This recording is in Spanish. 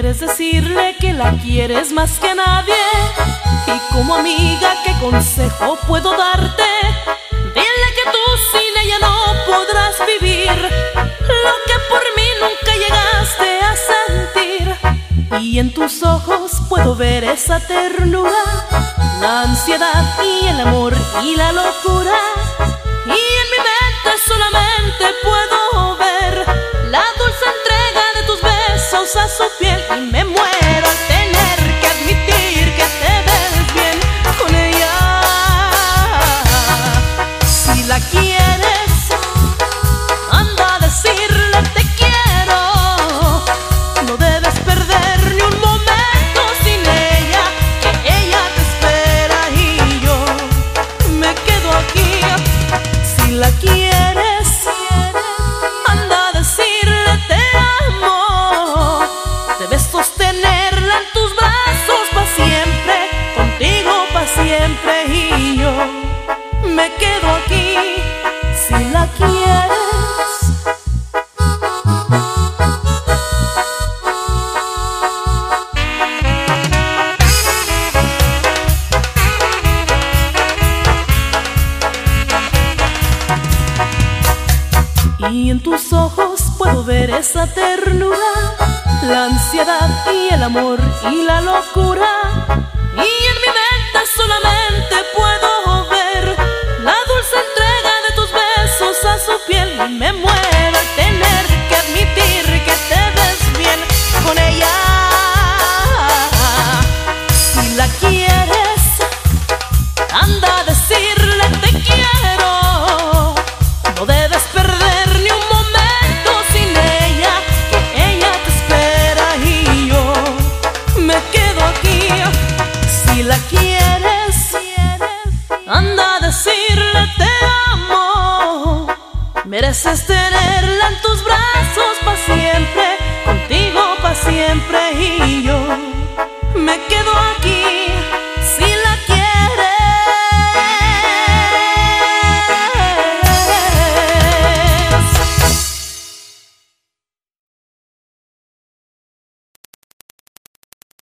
Quieres decirle que la quieres más que nadie y como amiga qué consejo puedo darte. Dile que tú sin ella no podrás vivir lo que por mí nunca llegaste a sentir. Y en tus ojos puedo ver esa ternura, la ansiedad y el amor y la locura. Y en mi mente solamente puedo ver la dulce entrega de tus besos a su piel yo me quedo aquí. Si la quieres. Y en tus ojos puedo ver esa ternura, la ansiedad y el amor y la locura. Decirle te amo. Mereces tenerla en tus brazos